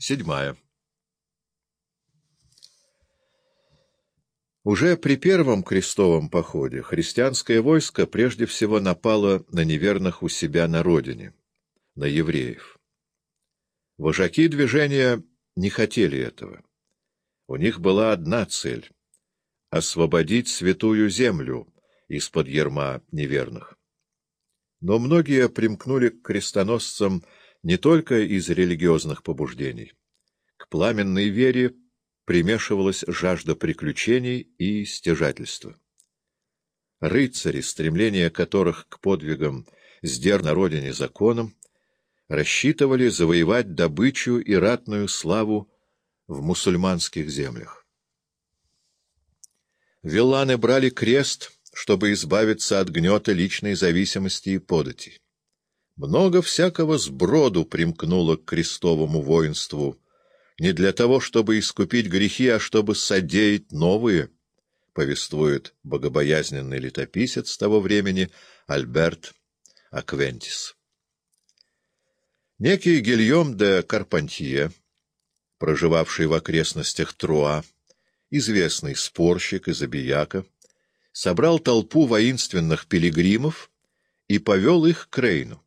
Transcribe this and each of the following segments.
Седьмая. Уже при первом крестовом походе христианское войско прежде всего напало на неверных у себя на родине, на евреев. Вожаки движения не хотели этого. У них была одна цель — освободить святую землю из-под ерма неверных. Но многие примкнули к крестоносцам не только из религиозных побуждений. К пламенной вере примешивалась жажда приключений и стяжательства. Рыцари, стремление которых к подвигам сдер на родине законом, рассчитывали завоевать добычу и ратную славу в мусульманских землях. Вилланы брали крест, чтобы избавиться от гнета личной зависимости и подати. Много всякого сброду примкнуло к крестовому воинству — не для того, чтобы искупить грехи, а чтобы содеять новые, повествует богобоязненный летописец того времени Альберт Аквентис. Некий Гильем де Карпантье, проживавший в окрестностях Труа, известный спорщик и забияка, собрал толпу воинственных пилигримов и повел их к Рейну.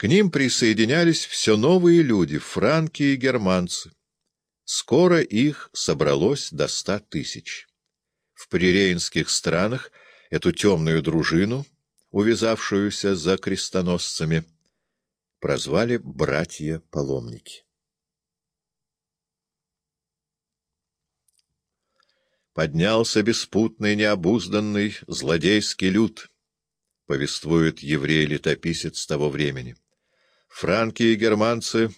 К ним присоединялись все новые люди, франки и германцы. Скоро их собралось до ста тысяч. В прирейнских странах эту темную дружину, увязавшуюся за крестоносцами, прозвали «братья-паломники». Поднялся беспутный, необузданный, злодейский люд, повествует еврей-летописец того времени франки и германцы,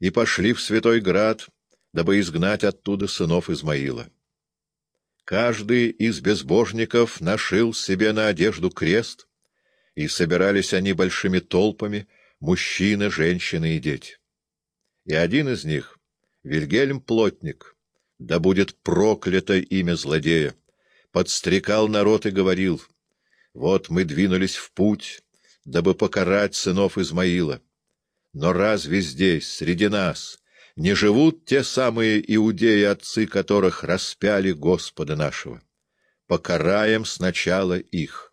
и пошли в Святой Град, дабы изгнать оттуда сынов Измаила. Каждый из безбожников нашил себе на одежду крест, и собирались они большими толпами, мужчины, женщины и дети. И один из них, Вильгельм Плотник, да будет проклято имя злодея, подстрекал народ и говорил, «Вот мы двинулись в путь, дабы покарать сынов Измаила. Но разве здесь, среди нас, не живут те самые иудеи, отцы которых распяли Господа нашего? Покараем сначала их.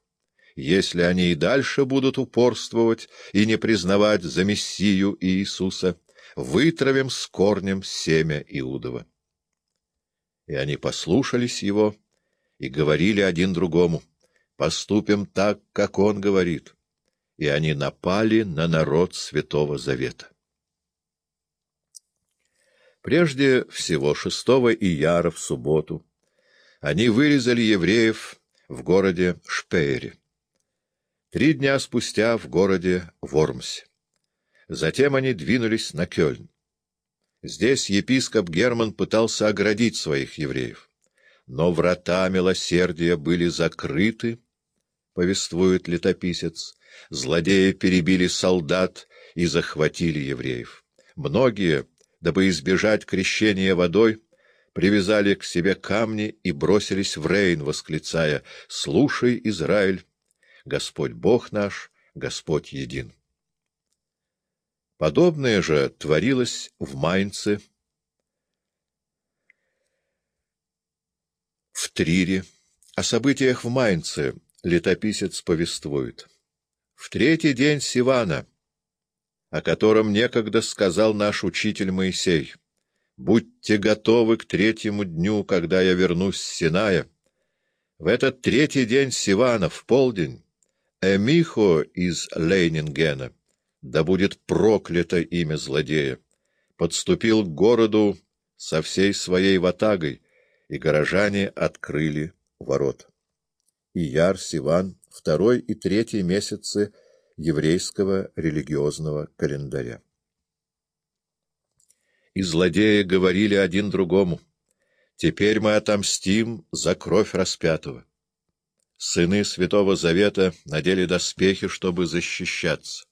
Если они и дальше будут упорствовать и не признавать за Мессию Иисуса, вытравим с корнем семя Иудова. И они послушались его и говорили один другому, «Поступим так, как он говорит» и они напали на народ Святого Завета. Прежде всего, 6 ияра в субботу они вырезали евреев в городе Шпеере. Три дня спустя в городе Вормсе. Затем они двинулись на Кёльн. Здесь епископ Герман пытался оградить своих евреев. Но врата милосердия были закрыты, повествует летописец, Злодеи перебили солдат и захватили евреев. Многие, дабы избежать крещения водой, привязали к себе камни и бросились в Рейн, восклицая «Слушай, Израиль! Господь Бог наш, Господь един!» Подобное же творилось в Майнце, в Трире. О событиях в Майнце летописец повествует в третий день Сивана, о котором некогда сказал наш учитель Моисей, «Будьте готовы к третьему дню, когда я вернусь с Синая». В этот третий день Сивана, в полдень, Эмихо из Лейнингена, да будет проклято имя злодея, подступил к городу со всей своей ватагой, и горожане открыли ворот. Ияр Сиван второй и третий месяцы еврейского религиозного календаря. И злодеи говорили один другому, «Теперь мы отомстим за кровь распятого». Сыны Святого Завета надели доспехи, чтобы защищаться,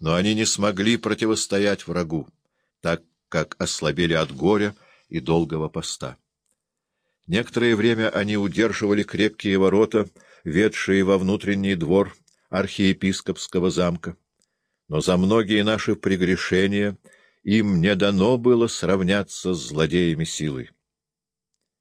но они не смогли противостоять врагу, так как ослабели от горя и долгого поста. Некоторое время они удерживали крепкие ворота, ведшие во внутренний двор архиепископского замка. Но за многие наши прегрешения им не дано было сравняться с злодеями силой.